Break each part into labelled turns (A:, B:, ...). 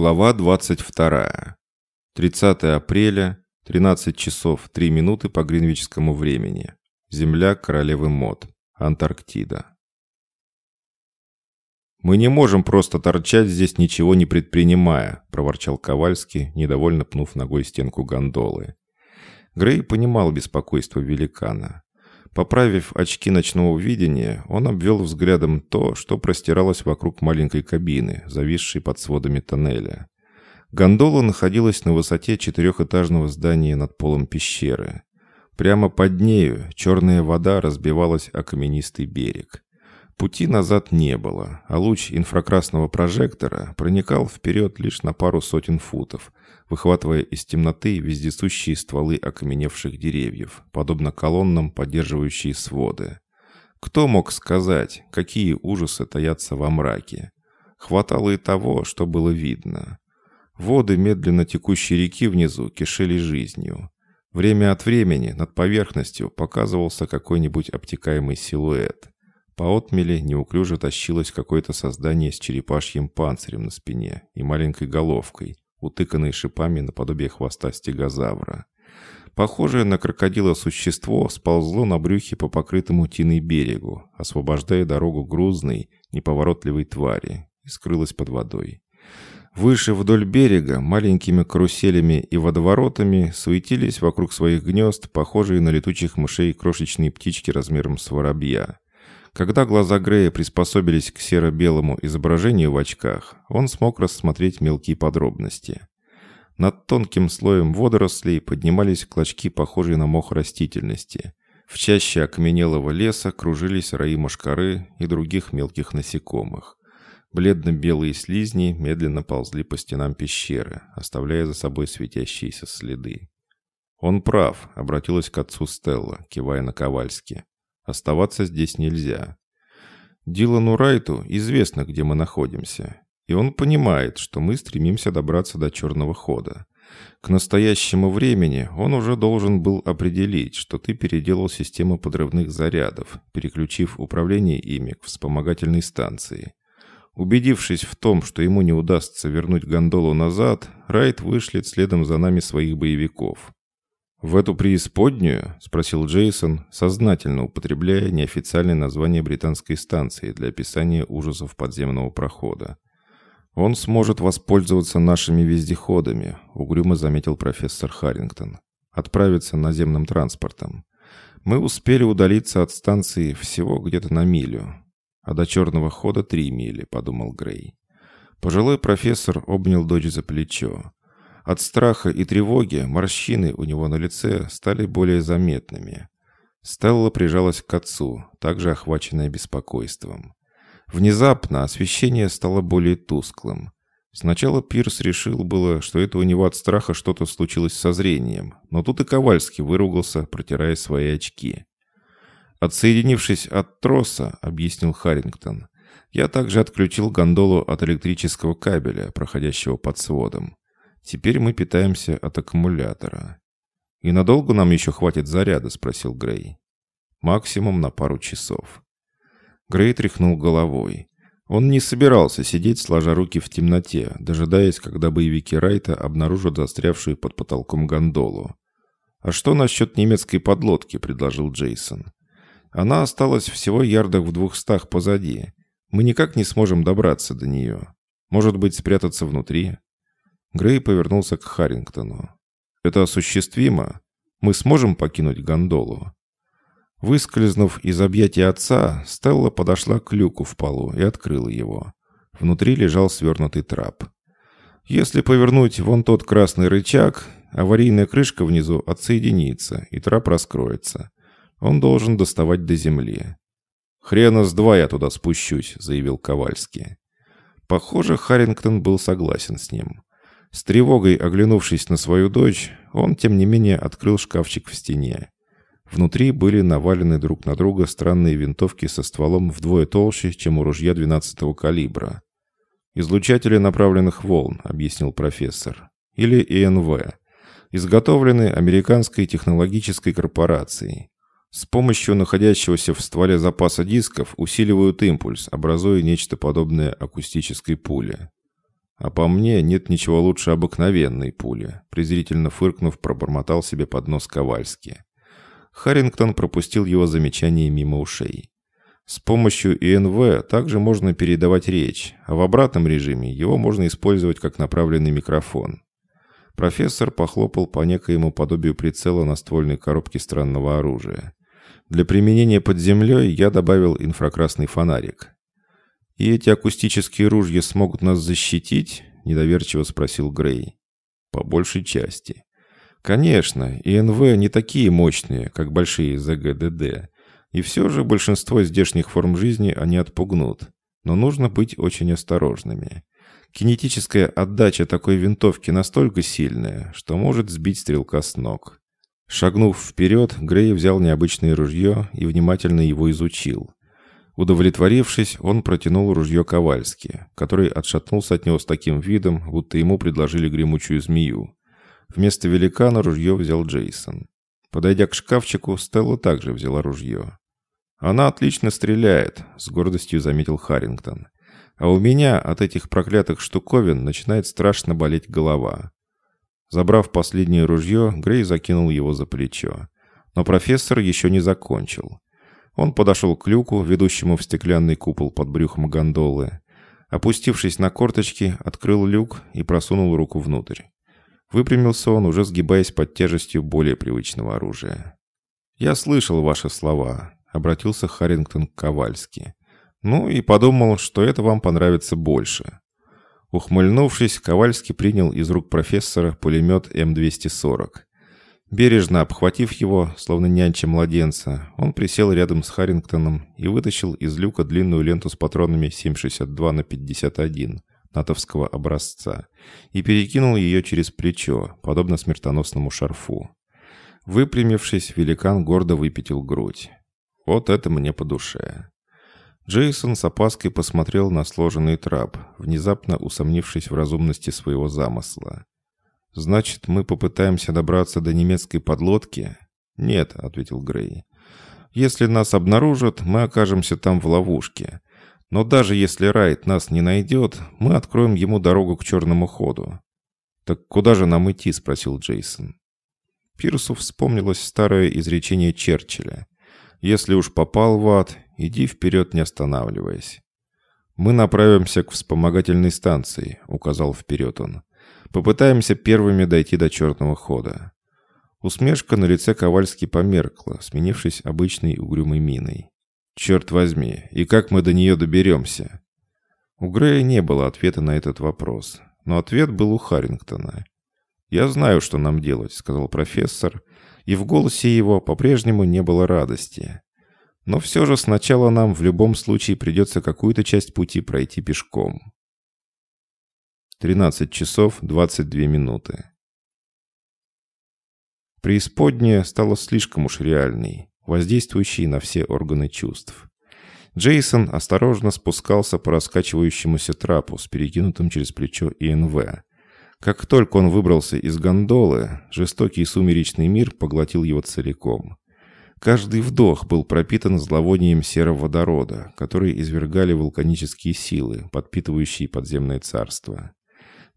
A: Глава 22. 30 апреля, 13 часов 3 минуты по гринвичскому времени. Земля королевы Мод. Антарктида. «Мы не можем просто торчать здесь, ничего не предпринимая», – проворчал Ковальский, недовольно пнув ногой стенку гондолы. Грей понимал беспокойство великана. Поправив очки ночного видения, он обвел взглядом то, что простиралось вокруг маленькой кабины, зависшей под сводами тоннеля. Гондола находилась на высоте четырехэтажного здания над полом пещеры. Прямо под нею черная вода разбивалась о каменистый берег. Пути назад не было, а луч инфракрасного прожектора проникал вперед лишь на пару сотен футов, выхватывая из темноты вездесущие стволы окаменевших деревьев, подобно колоннам, поддерживающие своды. Кто мог сказать, какие ужасы таятся во мраке? Хватало и того, что было видно. Воды медленно текущей реки внизу кишели жизнью. Время от времени над поверхностью показывался какой-нибудь обтекаемый силуэт. По отмели неуклюже тащилось какое-то создание с черепашьим панцирем на спине и маленькой головкой, утыканные шипами наподобие хвоста стегозавра. Похожее на крокодила существо сползло на брюхе по покрытому тиной берегу, освобождая дорогу грузной, неповоротливой твари, и скрылось под водой. Выше вдоль берега маленькими каруселями и водоворотами суетились вокруг своих гнезд, похожие на летучих мышей крошечные птички размером с воробья. Когда глаза Грея приспособились к серо-белому изображению в очках, он смог рассмотреть мелкие подробности. Над тонким слоем водорослей поднимались клочки, похожие на мох растительности. В чаще окаменелого леса кружились раи мошкары и других мелких насекомых. Бледно-белые слизни медленно ползли по стенам пещеры, оставляя за собой светящиеся следы. «Он прав», — обратилась к отцу Стелла, кивая на Ковальски. Оставаться здесь нельзя. Дилану Райту известно, где мы находимся, и он понимает, что мы стремимся добраться до черного хода. К настоящему времени он уже должен был определить, что ты переделал систему подрывных зарядов, переключив управление ими к вспомогательной станции. Убедившись в том, что ему не удастся вернуть гондолу назад, Райт вышлет следом за нами своих боевиков. «В эту преисподнюю?» – спросил Джейсон, сознательно употребляя неофициальное название британской станции для описания ужасов подземного прохода. «Он сможет воспользоваться нашими вездеходами», – угрюмо заметил профессор Харрингтон. «Отправиться наземным транспортом. Мы успели удалиться от станции всего где-то на милю. А до черного хода три мили», – подумал Грей. Пожилой профессор обнял дочь за плечо. От страха и тревоги морщины у него на лице стали более заметными. Стелла прижалась к отцу, также охваченная беспокойством. Внезапно освещение стало более тусклым. Сначала Пирс решил было, что это у него от страха что-то случилось со зрением, но тут и Ковальский выругался, протирая свои очки. «Отсоединившись от троса», — объяснил Харрингтон, — «я также отключил гондолу от электрического кабеля, проходящего под сводом. Теперь мы питаемся от аккумулятора. «И надолго нам еще хватит заряда?» – спросил Грей. «Максимум на пару часов». Грей тряхнул головой. Он не собирался сидеть, сложа руки в темноте, дожидаясь, когда боевики Райта обнаружат застрявшую под потолком гондолу. «А что насчет немецкой подлодки?» – предложил Джейсон. «Она осталась всего ярдах в двухстах позади. Мы никак не сможем добраться до нее. Может быть, спрятаться внутри?» Грей повернулся к Харрингтону. «Это осуществимо? Мы сможем покинуть гондолу?» Выскользнув из объятий отца, Стелла подошла к люку в полу и открыла его. Внутри лежал свернутый трап. Если повернуть вон тот красный рычаг, аварийная крышка внизу отсоединится, и трап раскроется. Он должен доставать до земли. «Хрена с два я туда спущусь», — заявил Ковальский. Похоже, Харрингтон был согласен с ним. С тревогой оглянувшись на свою дочь, он, тем не менее, открыл шкафчик в стене. Внутри были навалены друг на друга странные винтовки со стволом вдвое толще, чем у ружья 12-го калибра. «Излучатели направленных волн», — объяснил профессор. «Или ИНВ. Изготовлены американской технологической корпорацией. С помощью находящегося в стволе запаса дисков усиливают импульс, образуя нечто подобное акустической пуле. А по мне нет ничего лучше обыкновенной пули, презрительно фыркнув, пробормотал себе под нос Ковальски. Харрингтон пропустил его замечание мимо ушей. С помощью ИНВ также можно передавать речь, а в обратном режиме его можно использовать как направленный микрофон. Профессор похлопал по некоему подобию прицела на ствольной коробке странного оружия. Для применения под землей я добавил инфракрасный фонарик. «И эти акустические ружья смогут нас защитить?» – недоверчиво спросил Грей. «По большей части». «Конечно, ИНВ не такие мощные, как большие ЗГДД, и все же большинство здешних форм жизни они отпугнут, но нужно быть очень осторожными». Кинетическая отдача такой винтовки настолько сильная, что может сбить стрелка с ног. Шагнув вперед, Грей взял необычное ружье и внимательно его изучил. Удовлетворившись, он протянул ружье Ковальски, который отшатнулся от него с таким видом, будто ему предложили гремучую змею. Вместо великана ружье взял Джейсон. Подойдя к шкафчику, Стелла также взяла ружье. «Она отлично стреляет», — с гордостью заметил Харрингтон. «А у меня от этих проклятых штуковин начинает страшно болеть голова. Забрав последнее ружье, Грей закинул его за плечо. Но профессор еще не закончил. Он подошел к люку, ведущему в стеклянный купол под брюхом гондолы. Опустившись на корточки, открыл люк и просунул руку внутрь. Выпрямился он, уже сгибаясь под тяжестью более привычного оружия. «Я слышал ваши слова», — обратился Харрингтон к Ковальски. «Ну и подумал, что это вам понравится больше. Ухмыльнувшись, Ковальский принял из рук профессора пулемет М-240. Бережно обхватив его, словно нянча младенца, он присел рядом с Харрингтоном и вытащил из люка длинную ленту с патронами 7,62 на 51 натовского образца и перекинул ее через плечо, подобно смертоносному шарфу. Выпрямившись, великан гордо выпятил грудь. «Вот это мне по душе!» Джейсон с опаской посмотрел на сложенный трап, внезапно усомнившись в разумности своего замысла. «Значит, мы попытаемся добраться до немецкой подлодки?» «Нет», — ответил Грей. «Если нас обнаружат, мы окажемся там в ловушке. Но даже если Райт нас не найдет, мы откроем ему дорогу к черному ходу». «Так куда же нам идти?» — спросил Джейсон. Пирсу вспомнилось старое изречение Черчилля. «Если уж попал в ад, Иди вперед, не останавливаясь. «Мы направимся к вспомогательной станции», — указал вперед он. «Попытаемся первыми дойти до черного хода». Усмешка на лице Ковальски померкла, сменившись обычной угрюмой миной. «Черт возьми, и как мы до нее доберемся?» У Грея не было ответа на этот вопрос, но ответ был у Харрингтона. «Я знаю, что нам делать», — сказал профессор, и в голосе его по-прежнему не было радости. Но все же сначала нам в любом случае придется какую-то часть пути пройти пешком. 13 часов 22 минуты. Преисподняя стала слишком уж реальной, воздействующей на все органы чувств. Джейсон осторожно спускался по раскачивающемуся трапу с перекинутым через плечо ИНВ. Как только он выбрался из гондолы, жестокий сумеречный мир поглотил его целиком. Каждый вдох был пропитан зловонием серого водорода, который извергали вулканические силы, подпитывающие подземное царство.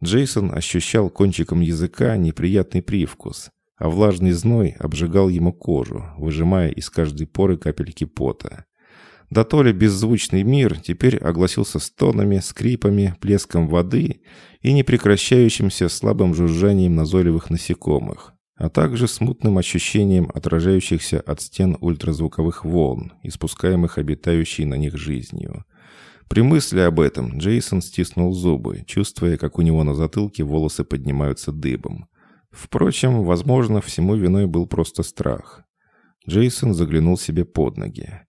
A: Джейсон ощущал кончиком языка неприятный привкус, а влажный зной обжигал ему кожу, выжимая из каждой поры капельки пота. Да то ли беззвучный мир теперь огласился стонами, скрипами, плеском воды и непрекращающимся слабым жужжанием назойливых насекомых, а также смутным ощущением отражающихся от стен ультразвуковых волн, испускаемых обитающей на них жизнью. При мысли об этом Джейсон стиснул зубы, чувствуя, как у него на затылке волосы поднимаются дыбом. Впрочем, возможно, всему виной был просто страх. Джейсон заглянул себе под ноги.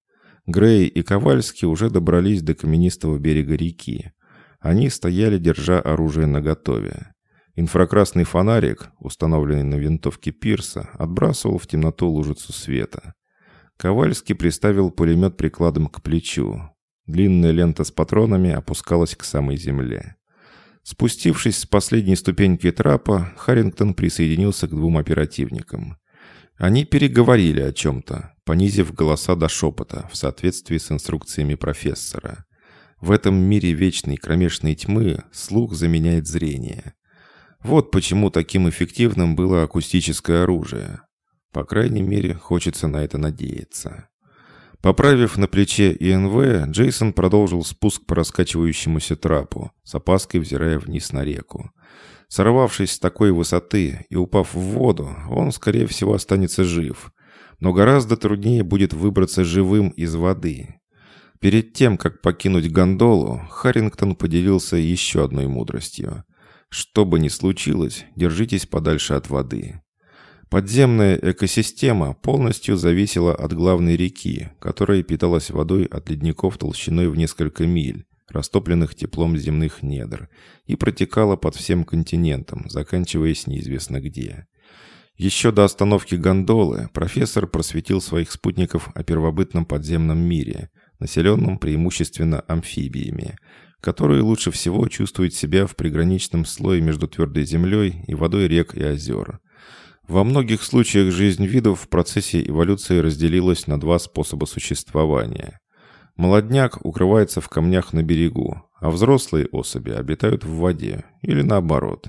A: Грей и Ковальский уже добрались до каменистого берега реки. Они стояли, держа оружие наготове. Инфракрасный фонарик, установленный на винтовке Пирса, отбрасывал в темноту лужицу света. Ковальский приставил пулемет прикладом к плечу. Длинная лента с патронами опускалась к самой земле. Спустившись с последней ступеньки трапа, Харрингтон присоединился к двум оперативникам. Они переговорили о чем-то, понизив голоса до шепота в соответствии с инструкциями профессора. В этом мире вечной кромешной тьмы слух заменяет зрение. Вот почему таким эффективным было акустическое оружие. По крайней мере, хочется на это надеяться. Поправив на плече ИНВ, Джейсон продолжил спуск по раскачивающемуся трапу, с опаской взирая вниз на реку. Сорвавшись с такой высоты и упав в воду, он, скорее всего, останется жив. Но гораздо труднее будет выбраться живым из воды. Перед тем, как покинуть гондолу, Харрингтон поделился еще одной мудростью. Что бы ни случилось, держитесь подальше от воды. Подземная экосистема полностью зависела от главной реки, которая питалась водой от ледников толщиной в несколько миль, растопленных теплом земных недр, и протекала под всем континентом, заканчиваясь неизвестно где. Еще до остановки гондолы профессор просветил своих спутников о первобытном подземном мире, населенном преимущественно амфибиями, которые лучше всего чувствуют себя в приграничном слое между твердой землей и водой рек и озер – во многих случаях жизнь видов в процессе эволюции разделилась на два способа существования. Молодняк укрывается в камнях на берегу, а взрослые особи обитают в воде, или наоборот.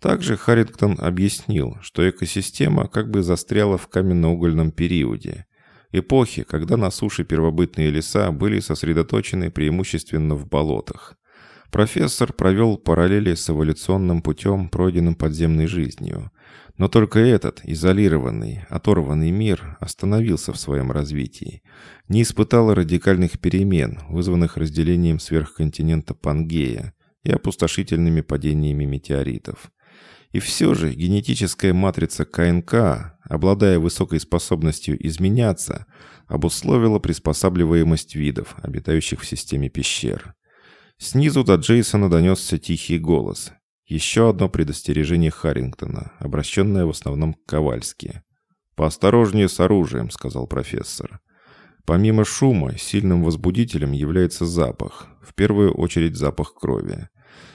A: Также Харрингтон объяснил, что экосистема как бы застряла в каменно-угольном периоде, эпохи, когда на суше первобытные леса были сосредоточены преимущественно в болотах. Профессор провел параллели с эволюционным путем, пройденным подземной жизнью – но только этот, изолированный, оторванный мир остановился в своем развитии, не испытал радикальных перемен, вызванных разделением сверхконтинента Пангея и опустошительными падениями метеоритов. И все же генетическая матрица КНК, обладая высокой способностью изменяться, обусловила приспосабливаемость видов, обитающих в системе пещер. Снизу до Джейсона донесся тихий голос, еще одно предостережение Харрингтона, обращенное в основном к Ковальски. «Поосторожнее с оружием», — сказал профессор. Помимо шума, сильным возбудителем является запах, в первую очередь запах крови.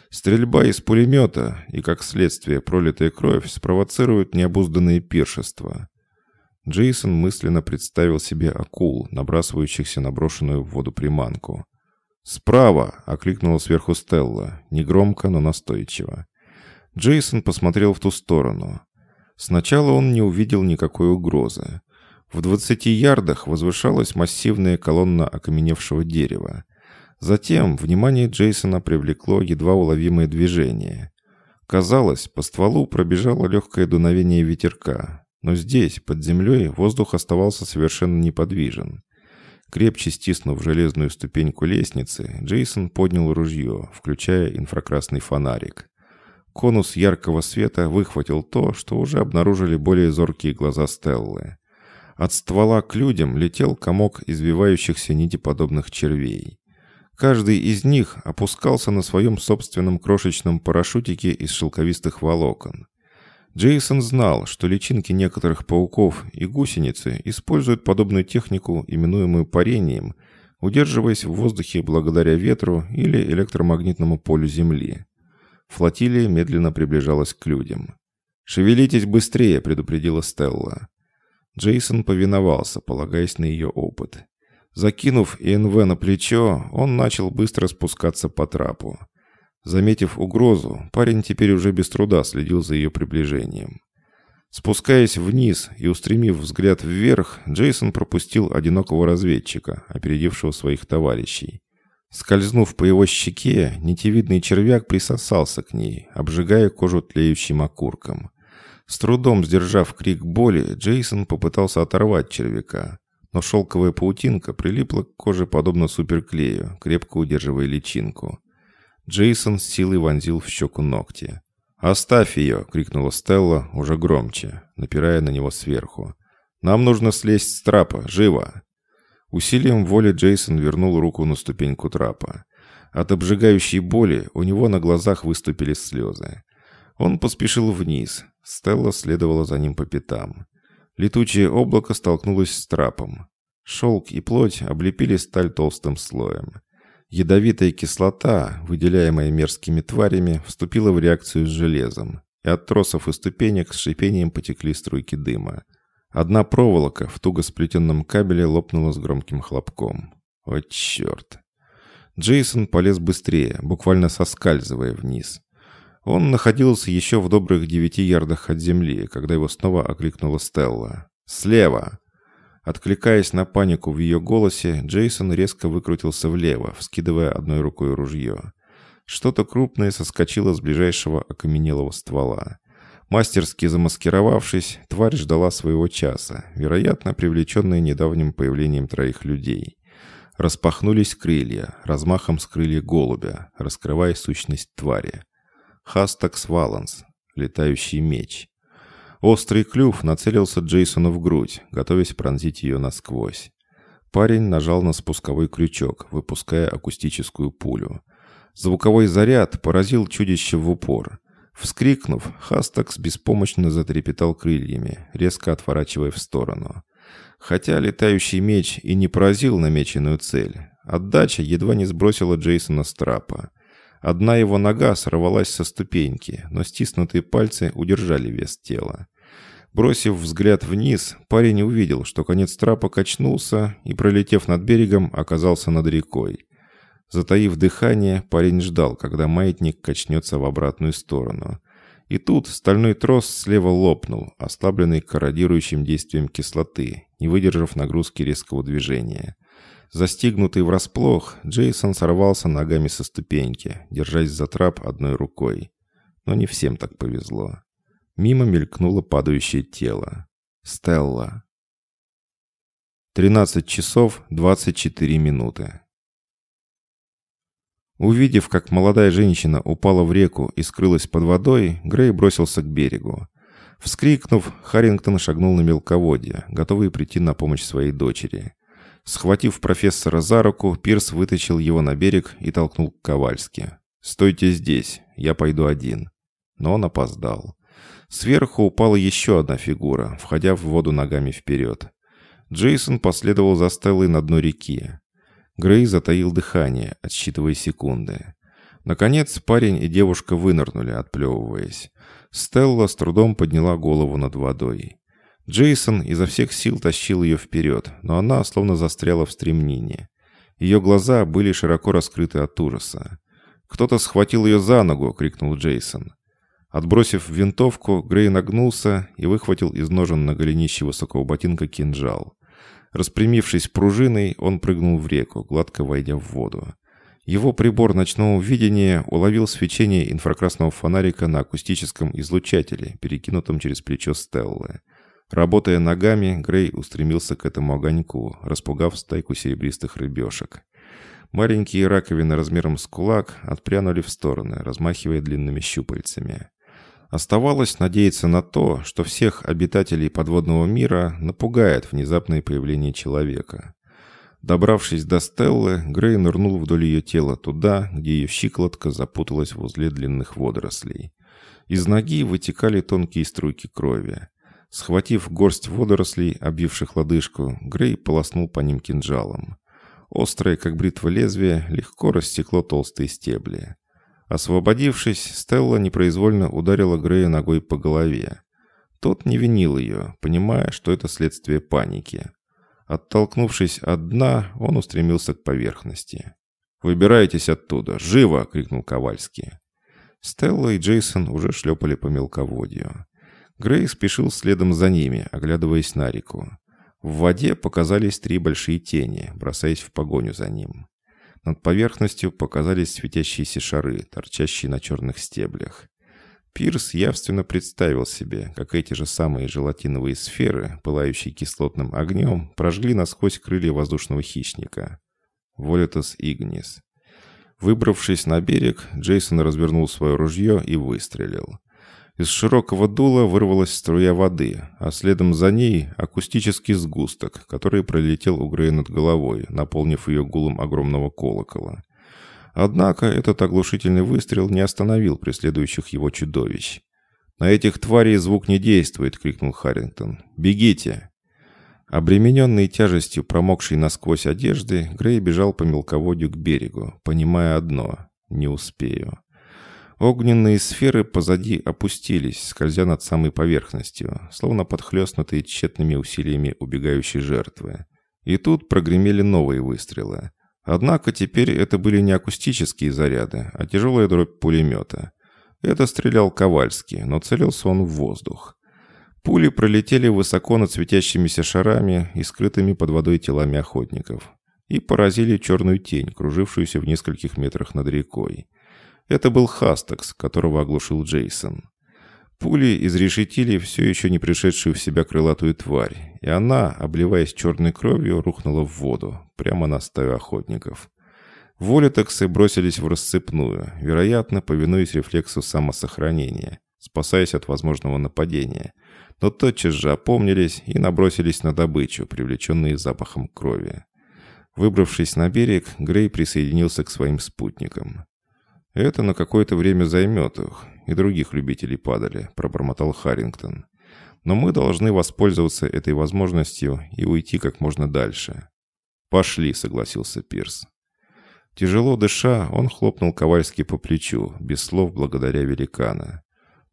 A: Стрельба из пулемета и, как следствие, пролитая кровь спровоцируют необузданные пиршества. Джейсон мысленно представил себе акул, набрасывающихся на брошенную в воду приманку. «Справа!» — окликнула сверху Стелла, негромко, но настойчиво. Джейсон посмотрел в ту сторону. Сначала он не увидел никакой угрозы. В двадцати ярдах возвышалась массивная колонна окаменевшего дерева. Затем внимание Джейсона привлекло едва уловимое движение. Казалось, по стволу пробежало легкое дуновение ветерка, но здесь, под землей, воздух оставался совершенно неподвижен. Крепче стиснув железную ступеньку лестницы, Джейсон поднял ружье, включая инфракрасный фонарик. Конус яркого света выхватил то, что уже обнаружили более зоркие глаза Стеллы. От ствола к людям летел комок извивающихся нитеподобных червей. Каждый из них опускался на своем собственном крошечном парашютике из шелковистых волокон. Джейсон знал, что личинки некоторых пауков и гусеницы используют подобную технику, именуемую парением, удерживаясь в воздухе благодаря ветру или электромагнитному полю Земли. Флотилия медленно приближалась к людям. «Шевелитесь быстрее», — предупредила Стелла. Джейсон повиновался, полагаясь на ее опыт. Закинув ИНВ на плечо, он начал быстро спускаться по трапу. Заметив угрозу, парень теперь уже без труда следил за ее приближением. Спускаясь вниз и устремив взгляд вверх, Джейсон пропустил одинокого разведчика, опередившего своих товарищей. Скользнув по его щеке, нитевидный червяк присосался к ней, обжигая кожу тлеющим окурком. С трудом сдержав крик боли, Джейсон попытался оторвать червяка, но шелковая паутинка прилипла к коже подобно суперклею, крепко удерживая личинку. Джейсон с силой вонзил в щеку ногти. «Оставь ее!» — крикнула Стелла уже громче, напирая на него сверху. «Нам нужно слезть с трапа! Живо!» Усилием воли Джейсон вернул руку на ступеньку трапа. От обжигающей боли у него на глазах выступили слезы. Он поспешил вниз. Стелла следовала за ним по пятам. Летучее облако столкнулось с трапом. Шелк и плоть облепили сталь толстым слоем. Ядовитая кислота, выделяемая мерзкими тварями, вступила в реакцию с железом, и от тросов и ступенек с шипением потекли струйки дыма. Одна проволока в туго сплетенном кабеле лопнула с громким хлопком. О, черт! Джейсон полез быстрее, буквально соскальзывая вниз. Он находился еще в добрых девяти ярдах от земли, когда его снова окликнула Стелла. «Слева!» Откликаясь на панику в ее голосе, Джейсон резко выкрутился влево, вскидывая одной рукой ружье. Что-то крупное соскочило с ближайшего окаменелого ствола. Мастерски замаскировавшись, тварь ждала своего часа, вероятно, привлеченная недавним появлением троих людей. Распахнулись крылья, размахом скрыли голубя, раскрывая сущность твари. Хастакс Валанс, летающий меч. Острый клюв нацелился Джейсону в грудь, готовясь пронзить ее насквозь. Парень нажал на спусковой крючок, выпуская акустическую пулю. Звуковой заряд поразил чудище в упор. Вскрикнув, Хастакс беспомощно затрепетал крыльями, резко отворачивая в сторону. Хотя летающий меч и не поразил намеченную цель, отдача едва не сбросила Джейсона с трапа. Одна его нога сорвалась со ступеньки, но стиснутые пальцы удержали вес тела. Бросив взгляд вниз, парень увидел, что конец трапа качнулся и, пролетев над берегом, оказался над рекой. Затаив дыхание, парень ждал, когда маятник качнется в обратную сторону. И тут стальной трос слева лопнул, ослабленный корродирующим действием кислоты, не выдержав нагрузки резкого движения. Застигнутый врасплох, Джейсон сорвался ногами со ступеньки, держась за трап одной рукой. Но не всем так повезло. Мимо мелькнуло падающее тело. Стелла. 13 часов 24 минуты. Увидев, как молодая женщина упала в реку и скрылась под водой, Грей бросился к берегу. Вскрикнув, Харрингтон шагнул на мелководье, готовый прийти на помощь своей дочери. Схватив профессора за руку, Пирс вытащил его на берег и толкнул к Ковальски. «Стойте здесь, я пойду один». Но он опоздал. Сверху упала еще одна фигура, входя в воду ногами вперед. Джейсон последовал за Стеллой на дно реки. Грей затаил дыхание, отсчитывая секунды. Наконец парень и девушка вынырнули, отплевываясь. Стелла с трудом подняла голову над водой. Джейсон изо всех сил тащил ее вперед, но она словно застряла в стремнине. Ее глаза были широко раскрыты от ужаса. «Кто-то схватил ее за ногу!» — крикнул Джейсон. Отбросив винтовку, Грей нагнулся и выхватил из ножен на голенище высокого ботинка кинжал. Распрямившись пружиной, он прыгнул в реку, гладко войдя в воду. Его прибор ночного видения уловил свечение инфракрасного фонарика на акустическом излучателе, перекинутом через плечо Стеллы. Работая ногами, Грей устремился к этому огоньку, распугав стайку серебристых рыбешек. Маленькие раковины размером с кулак отпрянули в стороны, размахивая длинными щупальцами. Оставалось надеяться на то, что всех обитателей подводного мира напугает внезапное появление человека. Добравшись до Стеллы, Грей нырнул вдоль ее тела туда, где ее щиколотка запуталась в узле длинных водорослей. Из ноги вытекали тонкие струйки крови. Схватив горсть водорослей, обвивших лодыжку, Грей полоснул по ним кинжалом. Острое, как бритва лезвие, легко рассекло толстые стебли. Освободившись, Стелла непроизвольно ударила Грея ногой по голове. Тот не винил ее, понимая, что это следствие паники. Оттолкнувшись от дна, он устремился к поверхности. «Выбирайтесь оттуда! Живо!» — крикнул Ковальский. Стелла и Джейсон уже шлепали по мелководью. Грей спешил следом за ними, оглядываясь на реку. В воде показались три большие тени, бросаясь в погоню за ним. Над поверхностью показались светящиеся шары, торчащие на черных стеблях. Пирс явственно представил себе, как эти же самые желатиновые сферы, пылающие кислотным огнем, прожгли насквозь крылья воздушного хищника. Волитас Игнис. Выбравшись на берег, Джейсон развернул свое ружье и выстрелил. Из широкого дула вырвалась струя воды, а следом за ней акустический сгусток, который пролетел у Грея над головой, наполнив ее гулом огромного колокола. Однако этот оглушительный выстрел не остановил преследующих его чудовищ. «На этих тварей звук не действует!» — крикнул Харрингтон. «Бегите!» Обремененный тяжестью промокшей насквозь одежды, Грей бежал по мелководью к берегу, понимая одно — не успею. Огненные сферы позади опустились, скользя над самой поверхностью, словно подхлестнутые тщетными усилиями убегающей жертвы. И тут прогремели новые выстрелы. Однако теперь это были не акустические заряды, а тяжелая дробь пулемета. Это стрелял Ковальский, но целился он в воздух. Пули пролетели высоко над светящимися шарами и скрытыми под водой телами охотников и поразили черную тень, кружившуюся в нескольких метрах над рекой. Это был Хастекс, которого оглушил Джейсон. Пули изрешетили все еще не пришедшую в себя крылатую тварь, и она, обливаясь черной кровью, рухнула в воду, прямо на стаю охотников. Волитексы бросились в расцепную, вероятно, повинуясь рефлексу самосохранения, спасаясь от возможного нападения, но тотчас же опомнились и набросились на добычу, привлеченные запахом крови. Выбравшись на берег, Грей присоединился к своим спутникам. «Это на какое-то время займет их, и других любителей падали», — пробормотал Харрингтон. «Но мы должны воспользоваться этой возможностью и уйти как можно дальше». «Пошли», — согласился Пирс. Тяжело дыша, он хлопнул Ковальски по плечу, без слов благодаря великана.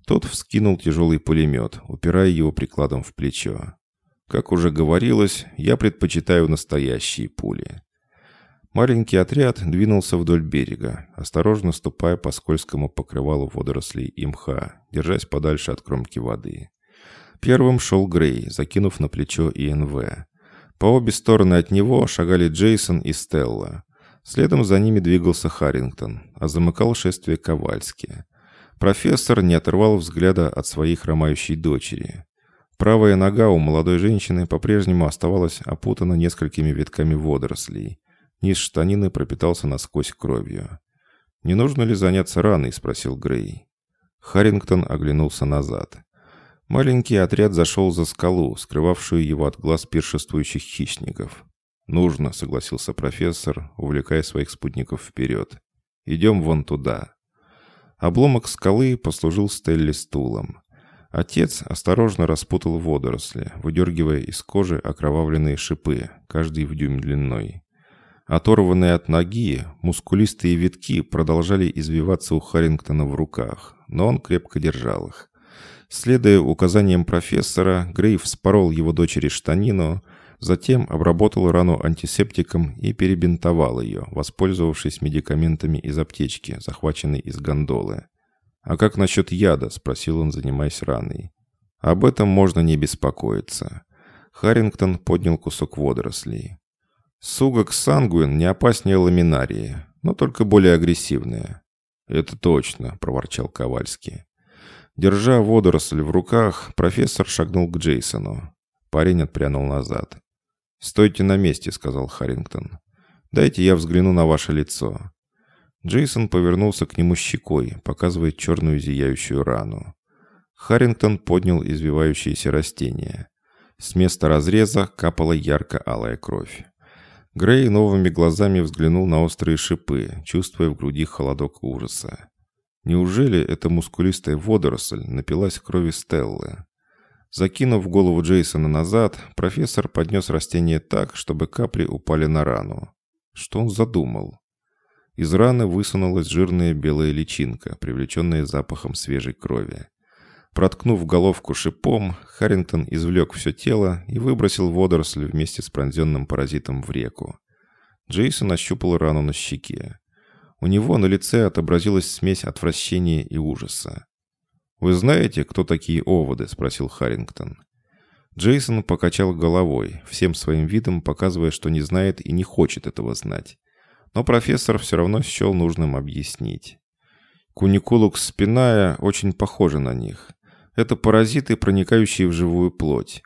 A: Тот вскинул тяжелый пулемет, упирая его прикладом в плечо. Как уже говорилось, я предпочитаю настоящие пули. Маленький отряд двинулся вдоль берега, осторожно ступая по скользкому покрывалу водорослей и мха, держась подальше от кромки воды. Первым шел Грей, закинув на плечо ИНВ. По обе стороны от него шагали Джейсон и Стелла. Следом за ними двигался Харрингтон, а замыкал шествие Ковальски. Профессор не отрывал взгляда от своей хромающей дочери. Правая нога у молодой женщины по-прежнему оставалась опутана несколькими витками водорослей. Низ штанины пропитался насквозь кровью. «Не нужно ли заняться раной?» – спросил Грей. Харрингтон оглянулся назад. Маленький отряд зашел за скалу, скрывавшую его от глаз пиршествующих хищников. «Нужно», — согласился профессор, увлекая своих спутников вперед. «Идем вон туда». Обломок скалы послужил Стелле стулом. Отец осторожно распутал водоросли, выдергивая из кожи окровавленные шипы, каждый в дюйм длиной. Оторванные от ноги, мускулистые витки продолжали извиваться у Харрингтона в руках, но он крепко держал их. Следуя указаниям профессора, Грейв спорол его дочери штанину, затем обработал рану антисептиком и перебинтовал ее, воспользовавшись медикаментами из аптечки, захваченной из гондолы. «А как насчет яда?» – спросил он, занимаясь раной. «Об этом можно не беспокоиться». Харрингтон поднял кусок водорослей. «Сугок сангуин не опаснее ламинарии, но только более агрессивная». «Это точно», – проворчал Ковальский. Держа водоросль в руках, профессор шагнул к Джейсону. Парень отпрянул назад. «Стойте на месте», — сказал Харрингтон. «Дайте я взгляну на ваше лицо. Джейсон повернулся к нему щекой, показывая черную зияющую рану. Харрингтон поднял извивающееся растение. С места разреза капала ярко-алая кровь. Грей новыми глазами взглянул на острые шипы, чувствуя в груди холодок ужаса. Неужели эта мускулистая водоросль напилась крови Стеллы? Закинув голову Джейсона назад, профессор поднес растение так, чтобы капли упали на рану. Что он задумал? Из раны высунулась жирная белая личинка, привлеченная запахом свежей крови. Проткнув головку шипом, Харрингтон извлек все тело и выбросил водоросль вместе с пронзенным паразитом в реку. Джейсон ощупал рану на щеке. У него на лице отобразилась смесь отвращения и ужаса. «Вы знаете, кто такие оводы?» – спросил Харрингтон. Джейсон покачал головой, всем своим видом показывая, что не знает и не хочет этого знать но профессор все равно счел нужным объяснить. Куникулукс спиная очень похожа на них. Это паразиты, проникающие в живую плоть.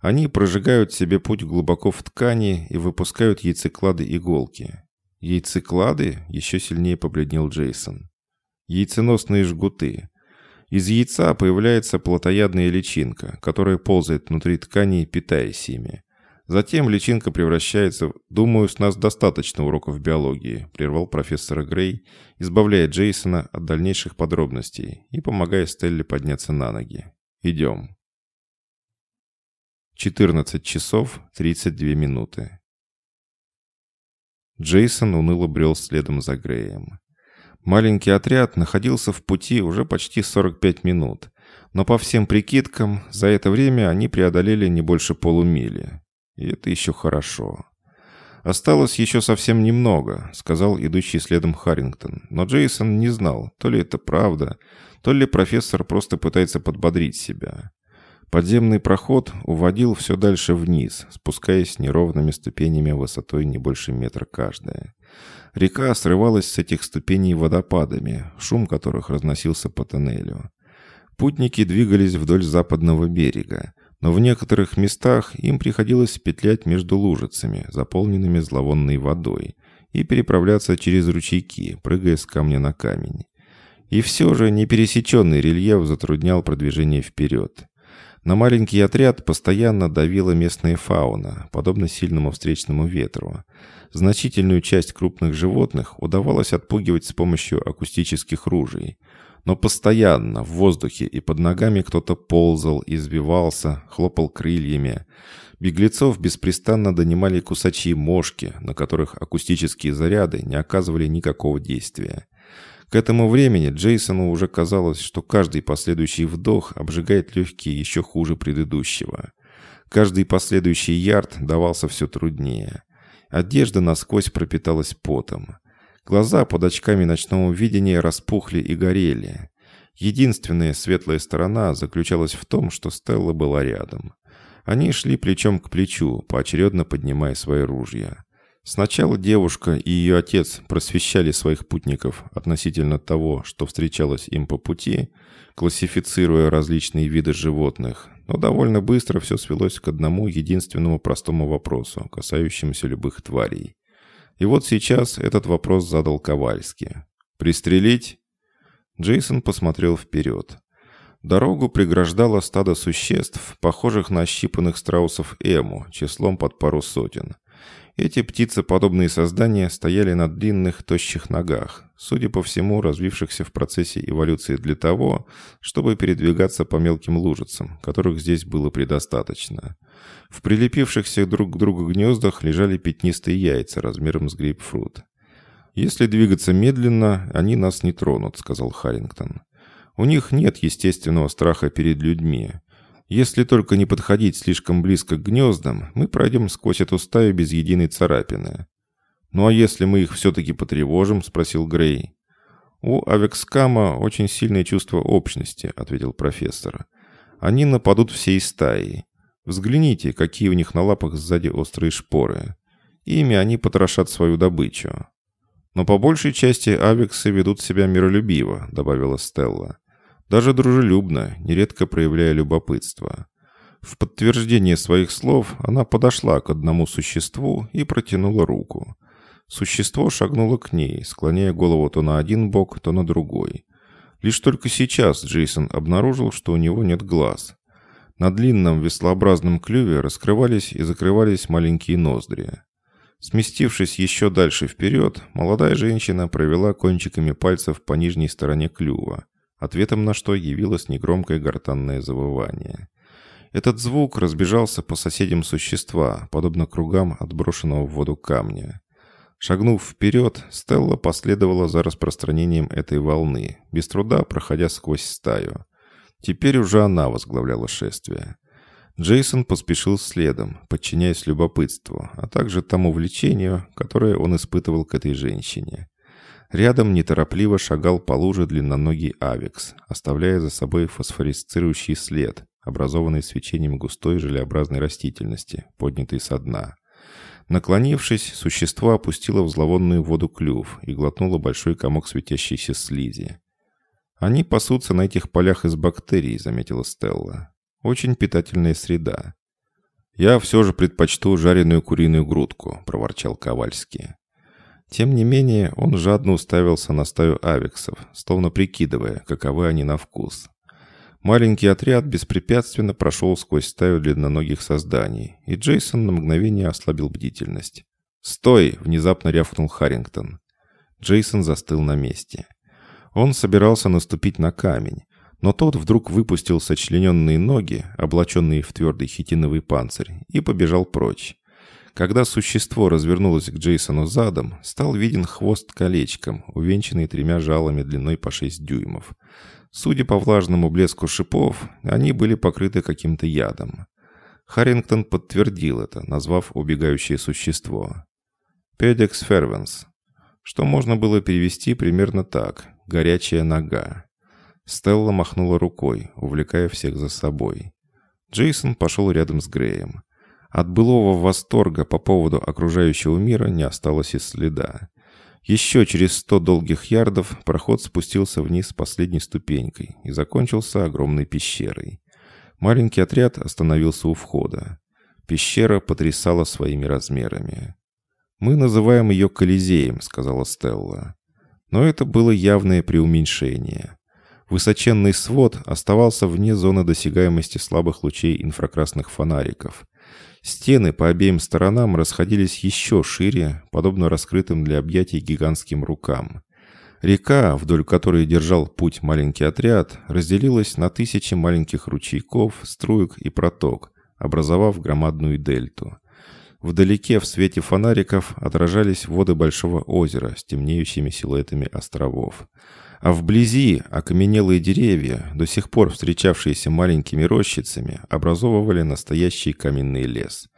A: Они прожигают себе путь глубоко в ткани и выпускают яйцеклады-иголки. Яйцеклады еще сильнее побледнел Джейсон. Яйценосные жгуты. Из яйца появляется плотоядная личинка, которая ползает внутри тканей, питаясь ими. Затем личинка превращается... «Думаю, с нас достаточно уроков биологии», — прервал профессор Грей, избавляя Джейсона от дальнейших подробностей и помогая Стелле подняться на ноги. «Идем». 14 часов 32 минуты. Джейсон уныло брел следом за Греем. Маленький отряд находился в пути уже почти 45 минут, но по всем прикидкам за это время они преодолели не больше полумили. И это еще хорошо. «Осталось еще совсем немного», — сказал идущий следом Харрингтон. Но Джейсон не знал, то ли это правда, то ли профессор просто пытается подбодрить себя. Подземный проход уводил все дальше вниз, спускаясь неровными ступенями высотой не больше метра каждая. Река срывалась с этих ступеней водопадами, шум которых разносился по тоннелю. Путники двигались вдоль западного берега, но в некоторых местах им приходилось петлять между лужицами, заполненными зловонной водой, и переправляться через ручейки, прыгая с камня на камень. И все же непересеченный рельеф затруднял продвижение вперед. На маленький отряд постоянно давила местная фауна, подобно сильному встречному ветру. Значительную часть крупных животных удавалось отпугивать с помощью акустических ружей. Но постоянно в воздухе и под ногами кто-то ползал, избивался, хлопал крыльями. Беглецов беспрестанно донимали кусачие мошки, на которых акустические заряды не оказывали никакого действия. К этому времени Джейсону уже казалось, что каждый последующий вдох обжигает легкие еще хуже предыдущего. Каждый последующий ярд давался все труднее. Одежда насквозь пропиталась потом. Глаза под очками ночного видения распухли и горели. Единственная светлая сторона заключалась в том, что Стелла была рядом. Они шли плечом к плечу, поочередно поднимая свои ружья. Сначала девушка и ее отец просвещали своих путников относительно того, что встречалось им по пути, классифицируя различные виды животных, но довольно быстро все свелось к одному единственному простому вопросу, касающемуся любых тварей. И вот сейчас этот вопрос задал Ковальский. «Пристрелить?» Джейсон посмотрел вперед. Дорогу преграждало стадо существ, похожих на ощипанных страусов эму, числом под пару сотен – эти птицеподобные создания стояли на длинных, тощих ногах, судя по всему, развившихся в процессе эволюции для того, чтобы передвигаться по мелким лужицам, которых здесь было предостаточно. В прилепившихся друг к другу гнездах лежали пятнистые яйца размером с грейпфрут. «Если двигаться медленно, они нас не тронут», — сказал Харрингтон. «У них нет естественного страха перед людьми. Если только не подходить слишком близко к гнездам, мы пройдем сквозь эту стаю без единой царапины. «Ну а если мы их все-таки потревожим?» – спросил Грей. «У Авекскама очень сильное чувство общности», – ответил профессор. «Они нападут всей стаей. Взгляните, какие у них на лапах сзади острые шпоры. Ими они потрошат свою добычу». «Но по большей части авексы ведут себя миролюбиво», – добавила Стелла даже дружелюбно, нередко проявляя любопытство. В подтверждение своих слов она подошла к одному существу и протянула руку. Существо шагнуло к ней, склоняя голову то на один бок, то на другой. Лишь только сейчас Джейсон обнаружил, что у него нет глаз. На длинном веслообразном клюве раскрывались и закрывались маленькие ноздри. Сместившись еще дальше вперед, молодая женщина провела кончиками пальцев по нижней стороне клюва ответом на что явилось негромкое гортанное завывание. Этот звук разбежался по соседям существа, подобно кругам отброшенного в воду камня. Шагнув вперед, Стелла последовала за распространением этой волны, без труда проходя сквозь стаю. Теперь уже она возглавляла шествие. Джейсон поспешил следом, подчиняясь любопытству, а также тому влечению, которое он испытывал к этой женщине. Рядом неторопливо шагал по луже длинноногий Авикс, оставляя за собой фосфорисцирующий след, образованный свечением густой желеобразной растительности, поднятой со дна. Наклонившись, существо опустило в зловонную воду клюв и глотнуло большой комок светящейся слизи. «Они пасутся на этих полях из бактерий», — заметила Стелла. «Очень питательная среда». «Я все же предпочту жареную куриную грудку», — проворчал Ковальский. Тем не менее, он жадно уставился на стаю авиксов, словно прикидывая, каковы они на вкус. Маленький отряд беспрепятственно прошел сквозь стаю длинноногих созданий, и Джейсон на мгновение ослабил бдительность. «Стой!» — внезапно рявкнул Харрингтон. Джейсон застыл на месте. Он собирался наступить на камень, но тот вдруг выпустил сочлененные ноги, облаченные в твердый хитиновый панцирь, и побежал прочь. Когда существо развернулось к Джейсону задом, стал виден хвост колечком, увенчанный тремя жалами длиной по 6 дюймов. Судя по влажному блеску шипов, они были покрыты каким-то ядом. Харрингтон подтвердил это, назвав убегающее существо. «Педекс фервенс», что можно было перевести примерно так «горячая нога». Стелла махнула рукой, увлекая всех за собой. Джейсон пошел рядом с Греем. От былого восторга по поводу окружающего мира не осталось и следа. Еще через сто долгих ярдов проход спустился вниз последней ступенькой и закончился огромной пещерой. Маленький отряд остановился у входа. Пещера потрясала своими размерами. «Мы называем ее Колизеем», — сказала Стелла. Но это было явное преуменьшение. Высоченный свод оставался вне зоны досягаемости слабых лучей инфракрасных фонариков. Стены по обеим сторонам расходились еще шире, подобно раскрытым для объятий гигантским рукам. Река, вдоль которой держал путь маленький отряд, разделилась на тысячи маленьких ручейков, струек и проток, образовав громадную дельту. Вдалеке в свете фонариков отражались воды большого озера с темнеющими силуэтами островов. А вблизи окаменелые деревья, до сих пор встречавшиеся маленькими рощицами, образовывали настоящий каменный лес.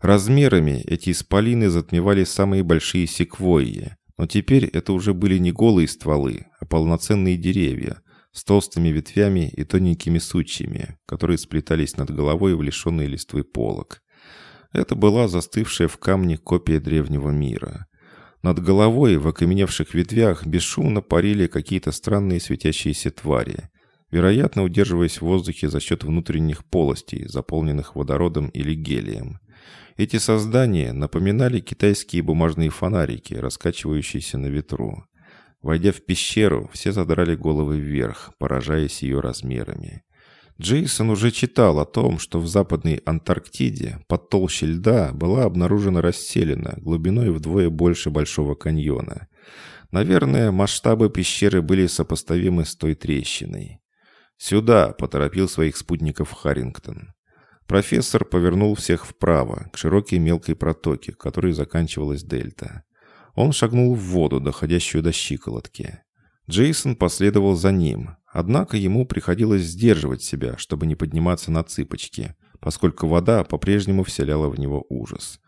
A: Размерами эти исполины затмевали самые большие секвойи, но теперь это уже были не голые стволы, а полноценные деревья с толстыми ветвями и тоненькими сучьями, которые сплетались над головой в лишенный листвы полок. Это была застывшая в камне копия древнего мира. Над головой в окаменевших ветвях бесшумно парили какие-то странные светящиеся твари, вероятно, удерживаясь в воздухе за счет внутренних полостей, заполненных водородом или гелием. Эти создания напоминали китайские бумажные фонарики, раскачивающиеся на ветру. Войдя в пещеру, все задрали головы вверх, поражаясь ее размерами. Джейсон уже читал о том, что в Западной Антарктиде под толще льда была обнаружена расселена глубиной вдвое больше Большого каньона. Наверное, масштабы пещеры были сопоставимы с той трещиной. «Сюда!» — поторопил своих спутников Харрингтон. Профессор повернул всех вправо, к широкой мелкой протоке, которой заканчивалась дельта. Он шагнул в воду, доходящую до щиколотки. Джейсон последовал за ним, однако ему приходилось сдерживать себя, чтобы не подниматься на цыпочки, поскольку вода по-прежнему вселяла в него ужас.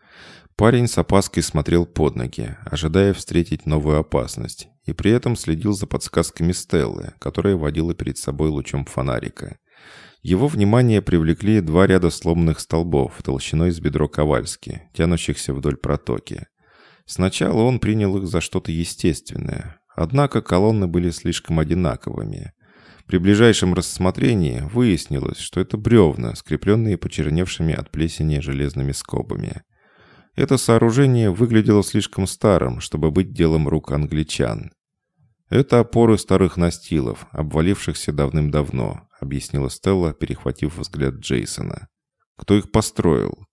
A: Парень с опаской смотрел под ноги, ожидая встретить новую опасность, и при этом следил за подсказками Стеллы, которая водила перед собой лучом фонарика. Его внимание привлекли два ряда сломанных столбов толщиной с бедро Ковальски, тянущихся вдоль протоки. Сначала он принял их за что-то естественное, Однако колонны были слишком одинаковыми. При ближайшем рассмотрении выяснилось, что это бревна, скрепленные почерневшими от плесени железными скобами. Это сооружение выглядело слишком старым, чтобы быть делом рук англичан. «Это опоры старых настилов, обвалившихся давным-давно», объяснила Стелла, перехватив взгляд Джейсона. «Кто их построил?»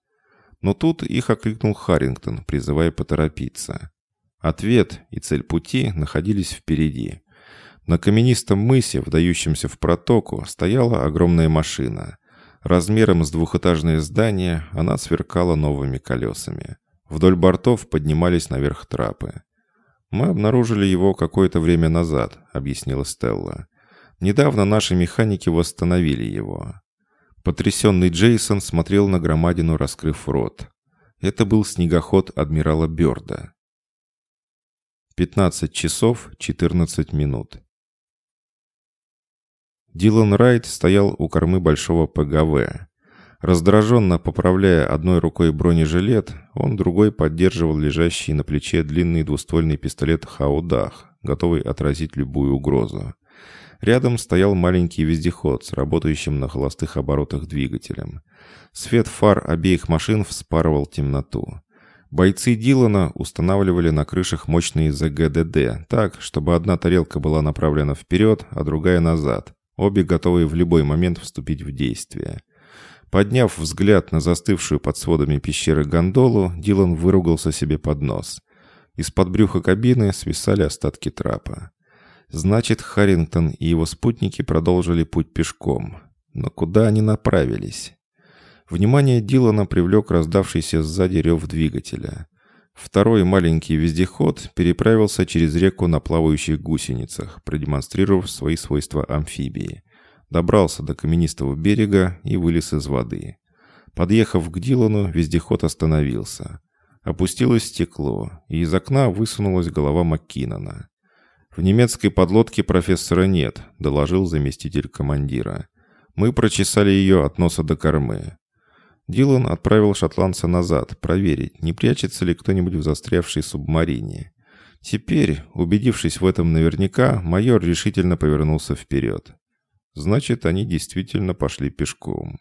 A: Но тут их окликнул Харрингтон, призывая поторопиться. Ответ и цель пути находились впереди. На каменистом мысе, вдающемся в протоку, стояла огромная машина. Размером с двухэтажное здание она сверкала новыми колесами. Вдоль бортов поднимались наверх трапы. «Мы обнаружили его какое-то время назад», — объяснила Стелла. «Недавно наши механики восстановили его». Потрясенный Джейсон смотрел на громадину, раскрыв рот. Это был снегоход адмирала Бёрда. 15 часов 14 минут. Дилан Райт стоял у кормы большого ПГВ. Раздраженно поправляя одной рукой бронежилет, он другой поддерживал лежащий на плече длинный двуствольный пистолет «Хаудах», готовый отразить любую угрозу. Рядом стоял маленький вездеход с работающим на холостых оборотах двигателем. Свет фар обеих машин вспарывал темноту. Бойцы Дилана устанавливали на крышах мощные ЗГДД так, чтобы одна тарелка была направлена вперед, а другая назад, обе готовые в любой момент вступить в действие. Подняв взгляд на застывшую под сводами пещеры гондолу, Дилан выругался себе под нос. Из-под брюха кабины свисали остатки трапа. Значит, Харрингтон и его спутники продолжили путь пешком. Но куда они направились? Внимание Дилана привлек раздавшийся сзади рев двигателя. Второй маленький вездеход переправился через реку на плавающих гусеницах, продемонстрировав свои свойства амфибии. Добрался до каменистого берега и вылез из воды. Подъехав к Дилану, вездеход остановился. Опустилось стекло, и из окна высунулась голова Маккинона. «В немецкой подлодке профессора нет», — доложил заместитель командира. «Мы прочесали ее от носа до кормы». Дилан отправил шотландца назад, проверить, не прячется ли кто-нибудь в застрявшей субмарине. Теперь, убедившись в этом наверняка, майор решительно повернулся вперед. Значит, они действительно пошли пешком.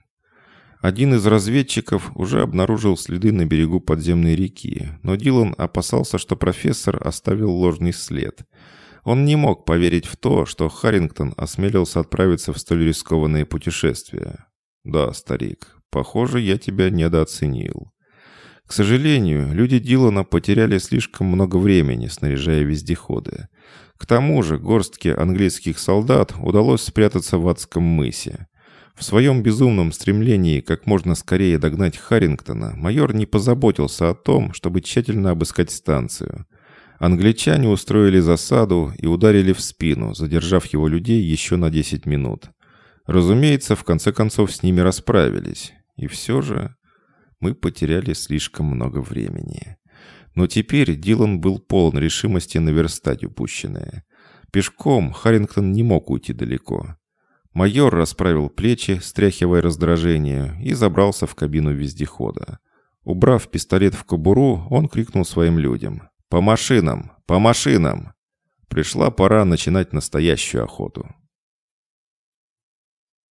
A: Один из разведчиков уже обнаружил следы на берегу подземной реки, но Дилан опасался, что профессор оставил ложный след. Он не мог поверить в то, что Харрингтон осмелился отправиться в столь рискованное путешествие. «Да, старик, похоже, я тебя недооценил». К сожалению, люди Дилана потеряли слишком много времени, снаряжая вездеходы. К тому же горстке английских солдат удалось спрятаться в адском мысе. В своем безумном стремлении как можно скорее догнать Харрингтона, майор не позаботился о том, чтобы тщательно обыскать станцию. Англичане устроили засаду и ударили в спину, задержав его людей еще на 10 минут. Разумеется, в конце концов с ними расправились. И все же мы потеряли слишком много времени. Но теперь Дилан был полон решимости наверстать упущенное. Пешком Харрингтон не мог уйти далеко. Майор расправил плечи, стряхивая раздражение, и забрался в кабину вездехода. Убрав пистолет в кобуру, он крикнул своим людям. «По машинам! По машинам!» Пришла пора начинать настоящую охоту.